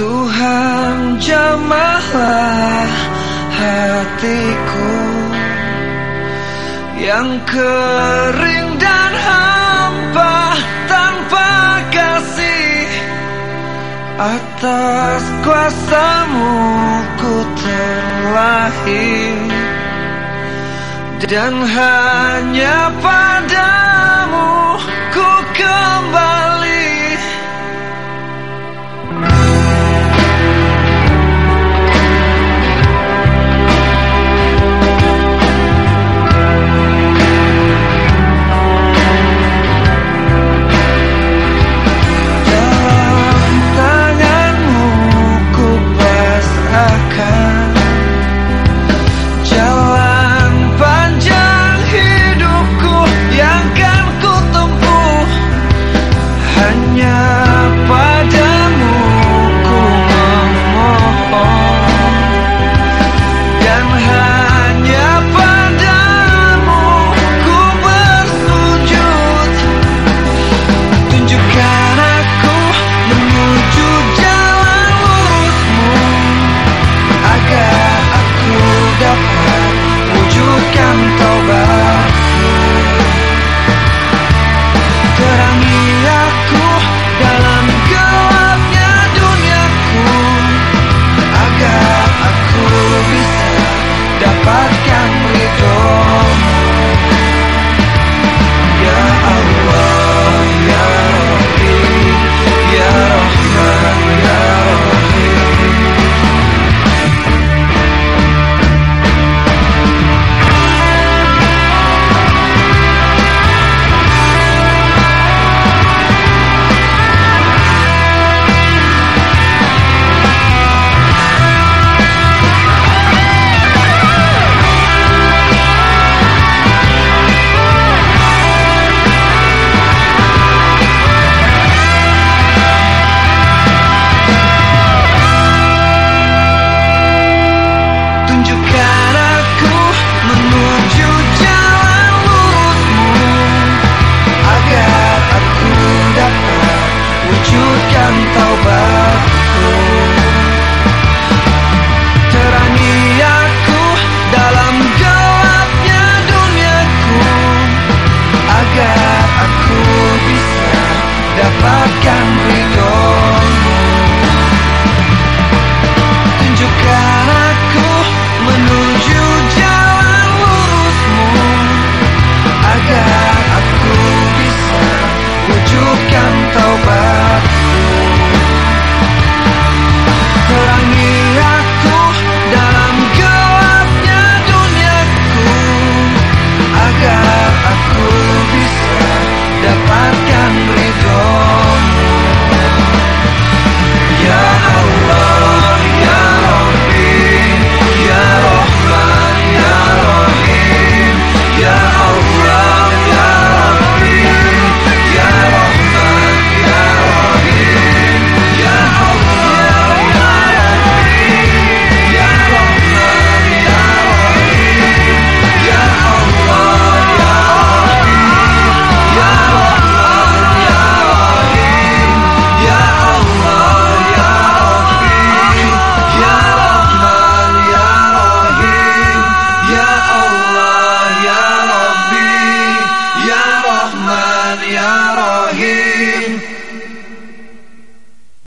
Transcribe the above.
Tuhan Jamahlah hatiku. Yang kering dan hampa tanpa kasih. Atas kuasamu ku terlahir. Dan hanya padamu ku kembali.